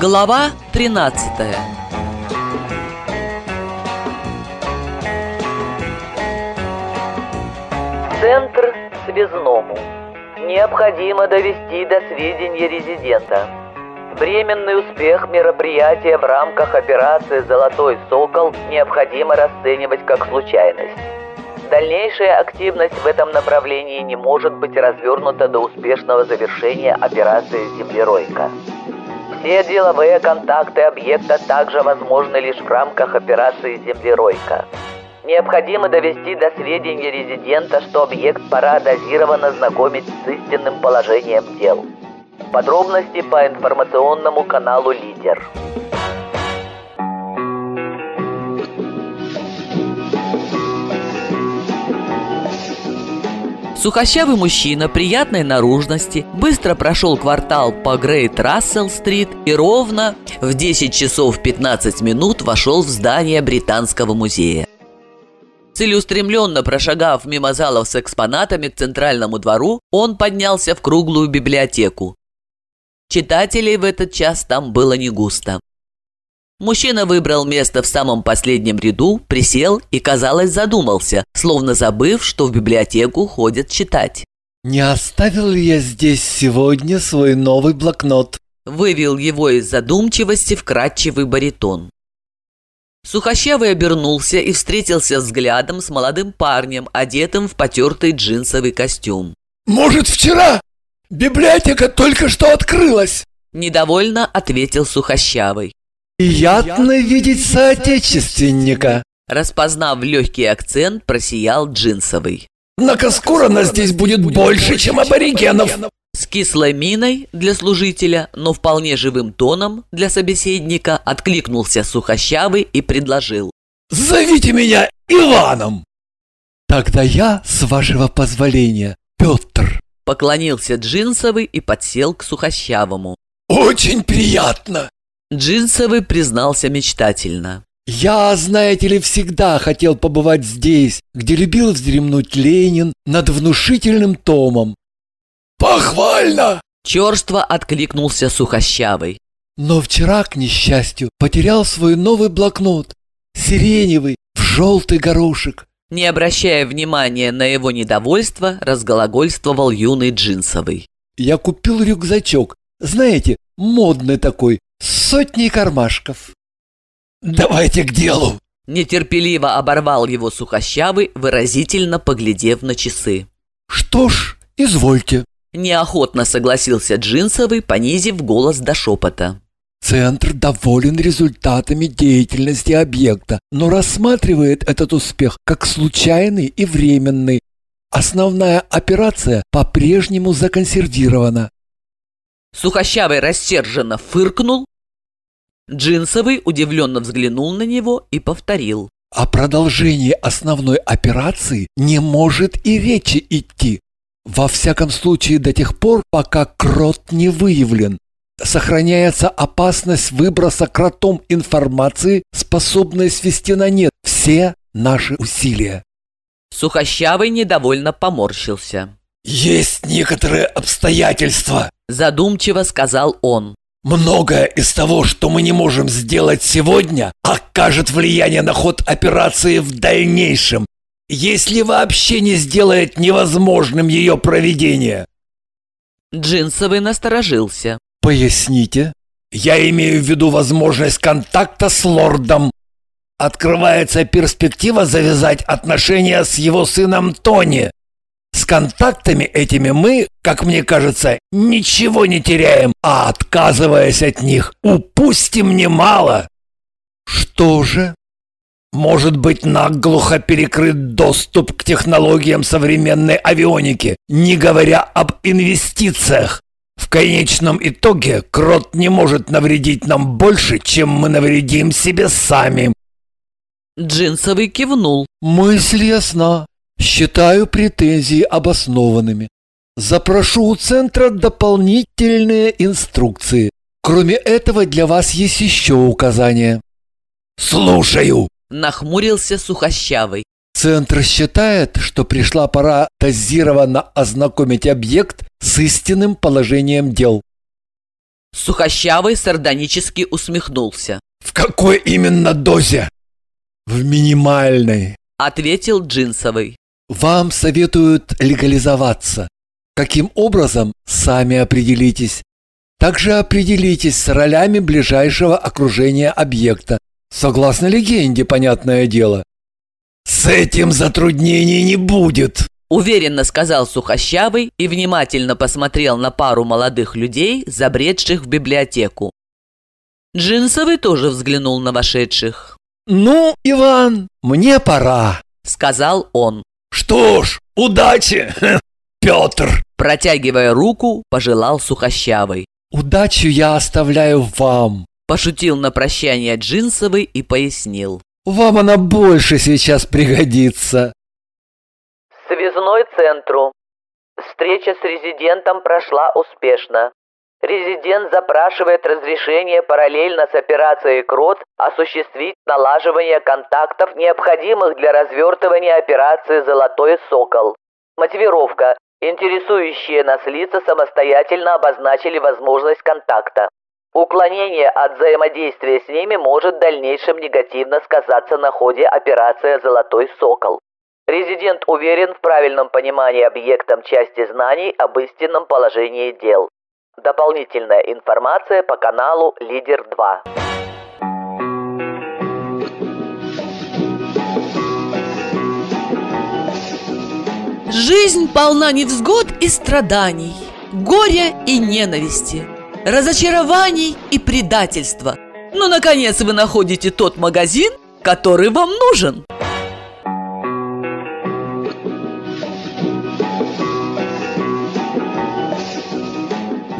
Глава 13 Центр связному. Необходимо довести до сведения резидента. Временный успех мероприятия в рамках операции «Золотой сокол» необходимо расценивать как случайность. Дальнейшая активность в этом направлении не может быть развернута до успешного завершения операции «Землеройка». Все деловые контакты объекта также возможны лишь в рамках операции «Землеройка». Необходимо довести до сведения резидента, что объект пора дозированно знакомить с истинным положением дел. Подробности по информационному каналу «Лидер». Сухощавый мужчина приятной наружности быстро прошел квартал по Грейт Рассел-стрит и ровно в 10 часов 15 минут вошел в здание Британского музея. Целеустремленно прошагав мимо залов с экспонатами к центральному двору, он поднялся в круглую библиотеку. Читателей в этот час там было не густо. Мужчина выбрал место в самом последнем ряду, присел и, казалось, задумался, словно забыв, что в библиотеку ходят читать. «Не оставил ли я здесь сегодня свой новый блокнот?» Вывел его из задумчивости вкрадчивый баритон. Сухощавый обернулся и встретился взглядом с молодым парнем, одетым в потертый джинсовый костюм. «Может, вчера? Библиотека только что открылась!» Недовольно ответил Сухощавый. «Приятно видеть соотечественника!» Распознав легкий акцент, просиял джинсовый. «Однако скоро нас здесь будет больше, чем аборигенов!» С кислой миной для служителя, но вполне живым тоном для собеседника откликнулся Сухощавый и предложил. «Зовите меня Иваном!» «Тогда я, с вашего позволения, Петр!» Поклонился Джинсовый и подсел к Сухощавому. «Очень приятно!» Джинсовый признался мечтательно. «Я, знаете ли, всегда хотел побывать здесь, где любил вздремнуть Ленин над внушительным томом. «Похвально!» Черство откликнулся Сухощавый. Но вчера, к несчастью, потерял свой новый блокнот. Сиреневый, в желтый горошек. Не обращая внимания на его недовольство, разглагольствовал юный Джинсовый. Я купил рюкзачок, знаете, модный такой, с сотней кармашков. «Давайте к делу!» Нетерпеливо оборвал его Сухощавый, выразительно поглядев на часы. «Что ж, извольте!» Неохотно согласился Джинсовый, понизив голос до шепота. Центр доволен результатами деятельности объекта, но рассматривает этот успех как случайный и временный. Основная операция по-прежнему законсервирована. Сухощавый рассерженно фыркнул. Джинсовый удивленно взглянул на него и повторил. О продолжении основной операции не может и речи идти. Во всяком случае до тех пор, пока крот не выявлен. Сохраняется опасность выброса кротом информации, способной свести на нет все наши усилия. Сухощавый недовольно поморщился. «Есть некоторые обстоятельства», – задумчиво сказал он. «Многое из того, что мы не можем сделать сегодня, окажет влияние на ход операции в дальнейшем, если вообще не сделает невозможным ее проведение. Джинсовый насторожился. Поясните. Я имею в виду возможность контакта с лордом. Открывается перспектива завязать отношения с его сыном Тони. Контактами этими мы, как мне кажется, ничего не теряем, а отказываясь от них, упустим немало. Что же? Может быть наглухо перекрыт доступ к технологиям современной авионики, не говоря об инвестициях. В конечном итоге крот не может навредить нам больше, чем мы навредим себе сами. Джинсовый кивнул. Мысль ясна. Считаю претензии обоснованными. Запрошу у центра дополнительные инструкции. Кроме этого, для вас есть еще указания. Слушаю. Нахмурился Сухощавый. Центр считает, что пришла пора дозированно ознакомить объект с истинным положением дел. Сухощавый сардонически усмехнулся. «В какой именно дозе?» «В минимальной», — ответил Джинсовый. «Вам советуют легализоваться. Каким образом, сами определитесь. Также определитесь с ролями ближайшего окружения объекта. Согласно легенде, понятное дело. «С этим затруднений не будет», – уверенно сказал Сухощавый и внимательно посмотрел на пару молодых людей, забредших в библиотеку. Джинсовый тоже взглянул на вошедших. «Ну, Иван, мне пора», – сказал он. «Что ж, удачи, Петр!» Протягивая руку, пожелал Сухощавый. «Удачу я оставляю вам», – пошутил на прощание Джинсовый и пояснил. Вам она больше сейчас пригодится. Связной центру. Встреча с резидентом прошла успешно. Резидент запрашивает разрешение параллельно с операцией КРОТ осуществить налаживание контактов, необходимых для развертывания операции «Золотой сокол». Мотивировка. Интересующие нас лица самостоятельно обозначили возможность контакта. Уклонение от взаимодействия с ними может в дальнейшем негативно сказаться на ходе операции «Золотой сокол». Резидент уверен в правильном понимании объектом части знаний об истинном положении дел. Дополнительная информация по каналу «Лидер 2». Жизнь полна невзгод и страданий, горя и ненависти – разочарований и предательства. Но, наконец, вы находите тот магазин, который вам нужен.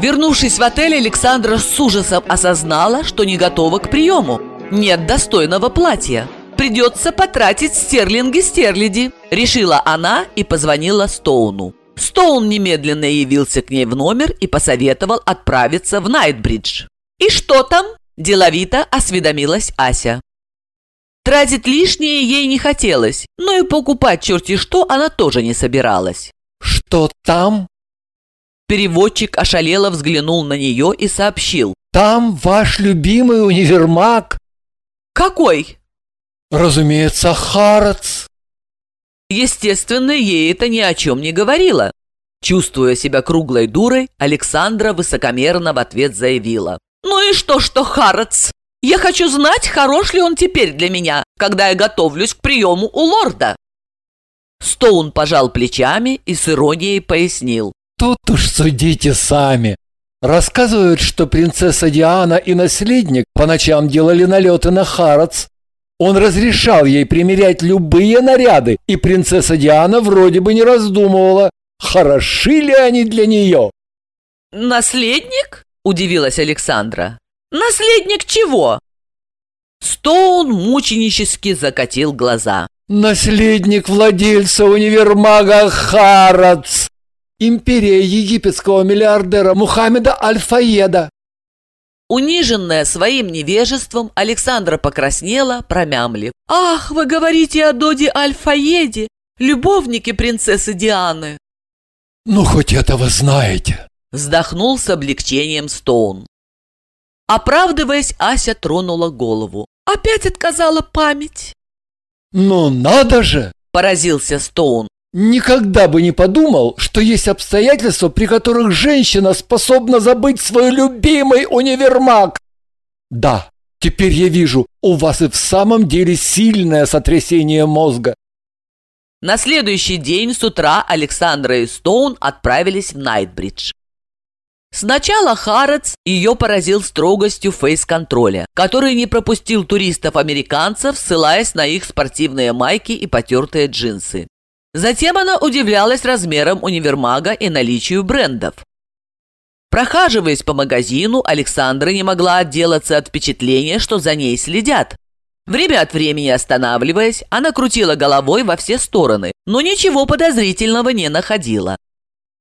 Вернувшись в отель, Александра с ужасом осознала, что не готова к приему. Нет достойного платья. Придется потратить стерлинги-стерляди, решила она и позвонила Стоуну. Стоун немедленно явился к ней в номер и посоветовал отправиться в Найтбридж. «И что там?» – деловито осведомилась Ася. Тратить лишнее ей не хотелось, но и покупать черти что она тоже не собиралась. «Что там?» Переводчик ошалело взглянул на нее и сообщил. «Там ваш любимый универмаг». «Какой?» «Разумеется, Харатс». Естественно, ей это ни о чем не говорило. Чувствуя себя круглой дурой, Александра высокомерно в ответ заявила. «Ну и что, что Харатс? Я хочу знать, хорош ли он теперь для меня, когда я готовлюсь к приему у лорда». Стоун пожал плечами и с иронией пояснил. «Тут уж судите сами. Рассказывают, что принцесса Диана и наследник по ночам делали налеты на Харатс, он разрешал ей примерять любые наряды, и принцесса Диана вроде бы не раздумывала, хороши ли они для нее. «Наследник?» – удивилась Александра. «Наследник чего?» Стоун мученически закатил глаза. «Наследник владельца универмага Харац, империя египетского миллиардера Мухаммеда Аль-Фаеда. Униженная своим невежеством, Александра покраснела, промямлив. «Ах, вы говорите о Доде Альфаеде, любовнике принцессы Дианы!» «Ну, хоть это вы знаете!» Вздохнул с облегчением Стоун. Оправдываясь, Ася тронула голову. «Опять отказала память!» «Ну, надо же!» – поразился Стоун. Никогда бы не подумал, что есть обстоятельства, при которых женщина способна забыть свой любимый универмаг. Да, теперь я вижу, у вас и в самом деле сильное сотрясение мозга. На следующий день с утра Александра и Стоун отправились в Найтбридж. Сначала Харетс ее поразил строгостью фейс-контроля, который не пропустил туристов-американцев, ссылаясь на их спортивные майки и потертые джинсы. Затем она удивлялась размерам универмага и наличию брендов. Прохаживаясь по магазину, Александра не могла отделаться от впечатления, что за ней следят. Время от времени останавливаясь, она крутила головой во все стороны, но ничего подозрительного не находила.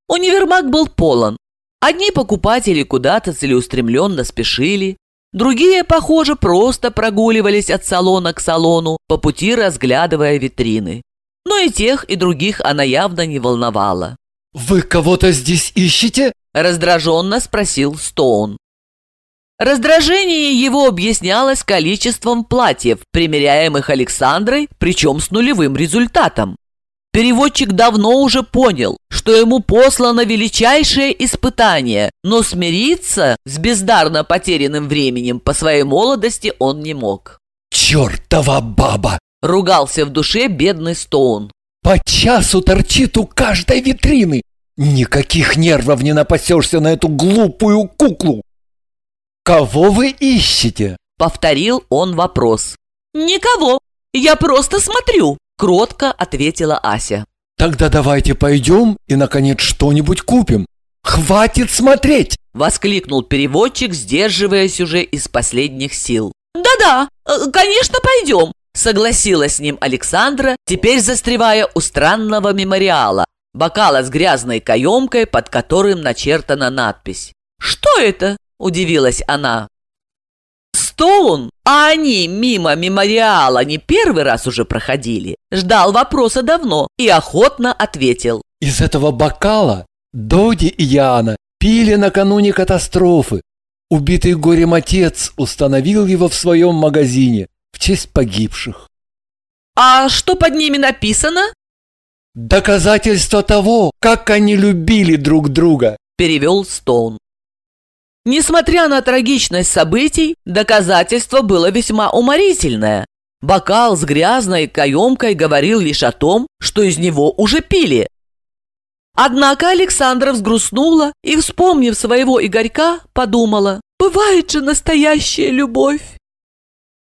Универмаг был полон. Одни покупатели куда-то целеустремленно спешили, другие, похоже, просто прогуливались от салона к салону, по пути разглядывая витрины но и тех, и других она явно не волновала. «Вы кого-то здесь ищете?» – раздраженно спросил Стоун. Раздражение его объяснялось количеством платьев, примеряемых Александрой, причем с нулевым результатом. Переводчик давно уже понял, что ему послано величайшее испытание, но смириться с бездарно потерянным временем по своей молодости он не мог. «Чертова баба!» – ругался в душе бедный Стоун. «По часу торчит у каждой витрины! Никаких нервов не напасешься на эту глупую куклу!» «Кого вы ищете?» – повторил он вопрос. «Никого, я просто смотрю», – кротко ответила Ася. «Тогда давайте пойдем и, наконец, что-нибудь купим. Хватит смотреть!» – воскликнул переводчик, сдерживаясь уже из последних сил. «Да-да, э, конечно, пойдем!» – согласилась с ним Александра, теперь застревая у странного мемориала, бокала с грязной каемкой, под которым начертана надпись. «Что это?» – удивилась она. Стоун, а они мимо мемориала не первый раз уже проходили, ждал вопроса давно и охотно ответил. «Из этого бокала Доди и Яна пили накануне катастрофы. Убитый горем отец установил его в своем магазине в честь погибших». «А что под ними написано?» «Доказательство того, как они любили друг друга», – перевел Стоун. Несмотря на трагичность событий, доказательство было весьма уморительное. Бокал с грязной каемкой говорил лишь о том, что из него уже пили. Однако Александра взгрустнула и, вспомнив своего Игорька, подумала, «Бывает же настоящая любовь!»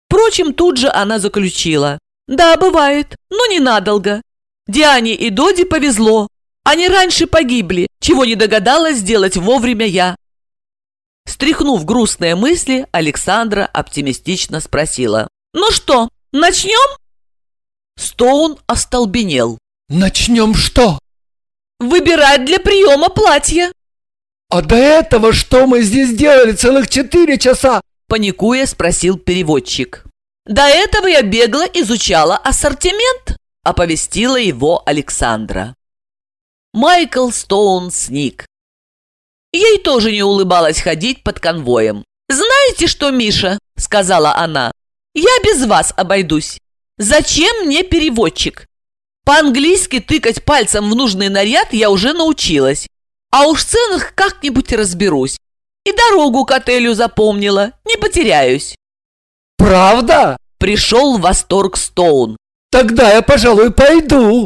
Впрочем, тут же она заключила, «Да, бывает, но ненадолго. Диане и Доди повезло. Они раньше погибли, чего не догадалась сделать вовремя я. Стряхнув грустные мысли, Александра оптимистично спросила. «Ну что, начнем?» Стоун остолбенел. «Начнем что?» «Выбирать для приема платье». «А до этого что мы здесь делали целых четыре часа?» Паникуя спросил переводчик. «До этого я бегло изучала ассортимент», оповестила его Александра. Майкл Стоун сник. Ей тоже не улыбалось ходить под конвоем. «Знаете что, Миша?» – сказала она. «Я без вас обойдусь. Зачем мне переводчик? По-английски тыкать пальцем в нужный наряд я уже научилась. А уж в ценах как-нибудь разберусь. И дорогу к отелю запомнила, не потеряюсь». «Правда?» – пришел в восторг Стоун. «Тогда я, пожалуй, пойду».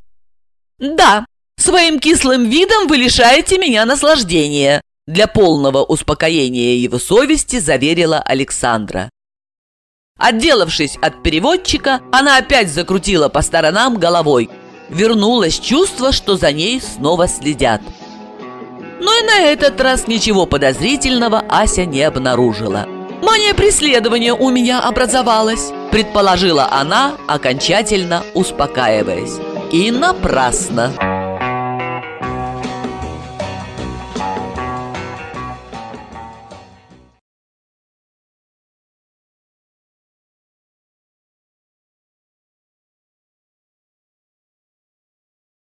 «Да, своим кислым видом вы лишаете меня наслаждения», для полного успокоения его совести заверила Александра. Отделавшись от переводчика, она опять закрутила по сторонам головой. Вернулось чувство, что за ней снова следят. Но и на этот раз ничего подозрительного Ася не обнаружила. «Мания преследования у меня образовалась», предположила она, окончательно успокаиваясь. И напрасно.